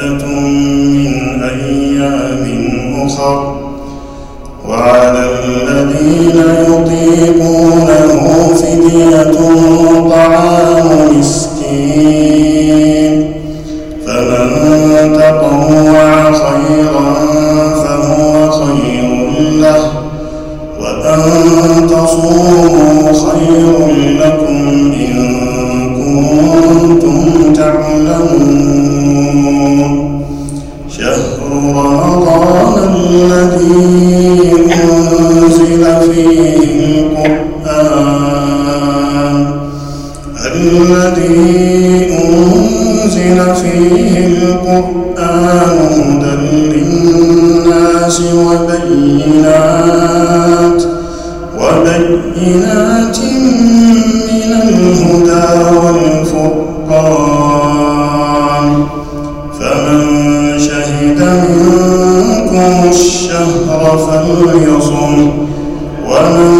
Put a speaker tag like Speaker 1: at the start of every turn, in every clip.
Speaker 1: فعدة من أيام أخر وعلى أنزل فيه القرآن هدى للناس وبينات وبينات من الهدى والفرقان. فمن شهد منكم الشهر فليصم ومن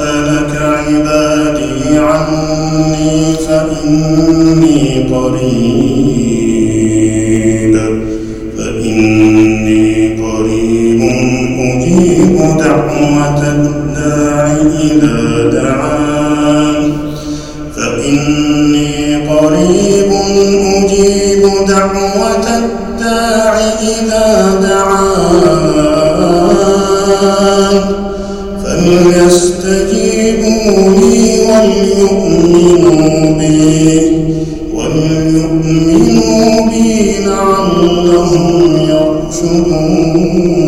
Speaker 1: قريب. فإني قريب أجيب دعوة الداع إذا دعان. فإني قريب أجيب دعوة الداع إذا دعان. فليستجيبوا لي وليؤمنوا بي. وليؤمنوا بي لعلهم يرشدون.